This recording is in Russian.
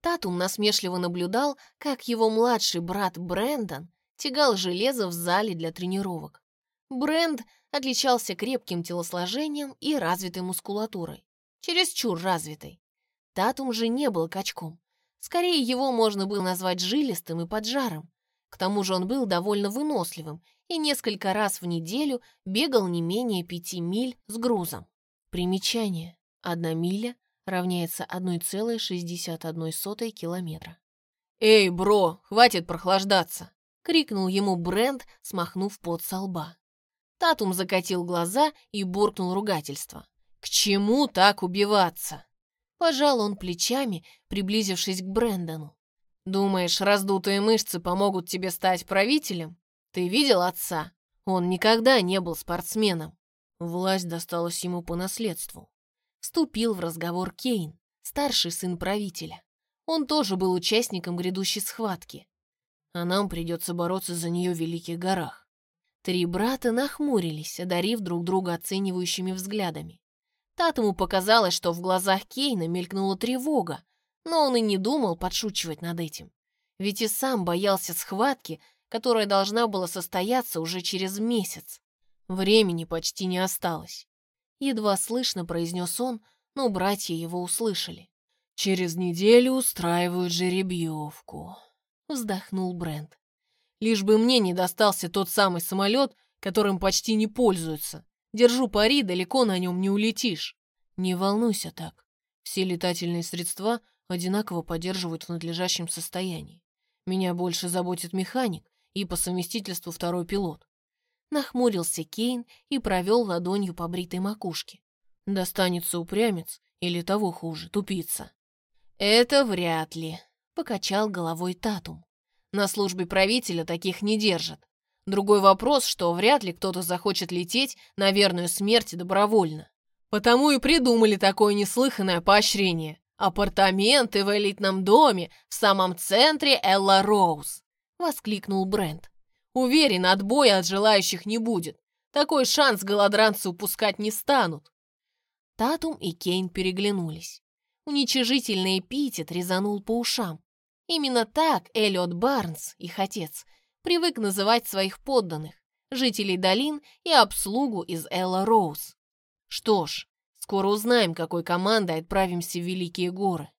Татум насмешливо наблюдал, как его младший брат Брэндон тягал железо в зале для тренировок. Брэнд отличался крепким телосложением и развитой мускулатурой. Чересчур развитой. Татум же не был качком. Скорее, его можно было назвать жилистым и поджаром. К тому же он был довольно выносливым и несколько раз в неделю бегал не менее пяти миль с грузом. Примечание. Одна миля равняется 1,61 километра. «Эй, бро, хватит прохлаждаться!» — крикнул ему Брент, смахнув пот со лба. Татум закатил глаза и буркнул ругательство. «К чему так убиваться?» Пожал он плечами, приблизившись к Брэндону. «Думаешь, раздутые мышцы помогут тебе стать правителем? Ты видел отца? Он никогда не был спортсменом. Власть досталась ему по наследству. Вступил в разговор Кейн, старший сын правителя. Он тоже был участником грядущей схватки. А нам придется бороться за нее в Великих горах. Три брата нахмурились, одарив друг друга оценивающими взглядами. Татому показалось, что в глазах Кейна мелькнула тревога, но он и не думал подшучивать над этим. Ведь и сам боялся схватки, которая должна была состояться уже через месяц. Времени почти не осталось. Едва слышно произнес он, но братья его услышали. «Через неделю устраивают жеребьевку», — вздохнул Брент. «Лишь бы мне не достался тот самый самолет, которым почти не пользуются. Держу пари, далеко на нем не улетишь. Не волнуйся так. Все летательные средства одинаково поддерживают в надлежащем состоянии. Меня больше заботит механик и по совместительству второй пилот. Нахмурился Кейн и провел ладонью по бритой макушке. Достанется упрямец или того хуже, тупица. Это вряд ли, покачал головой Татум. На службе правителя таких не держат. Другой вопрос, что вряд ли кто-то захочет лететь на верную смерть добровольно. Потому и придумали такое неслыханное поощрение. Апартаменты в элитном доме в самом центре Элла Роуз, воскликнул Брент. Уверен, отбоя от желающих не будет. Такой шанс голодранцы упускать не станут. Татум и Кейн переглянулись. Уничижительный эпитет резанул по ушам. Именно так Эллиот Барнс, их отец, привык называть своих подданных, жителей долин и обслугу из Элла Роуз. Что ж, скоро узнаем, какой командой отправимся в Великие горы.